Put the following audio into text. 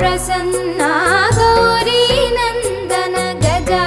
प्रसन्ना गौरी नन्दन गजा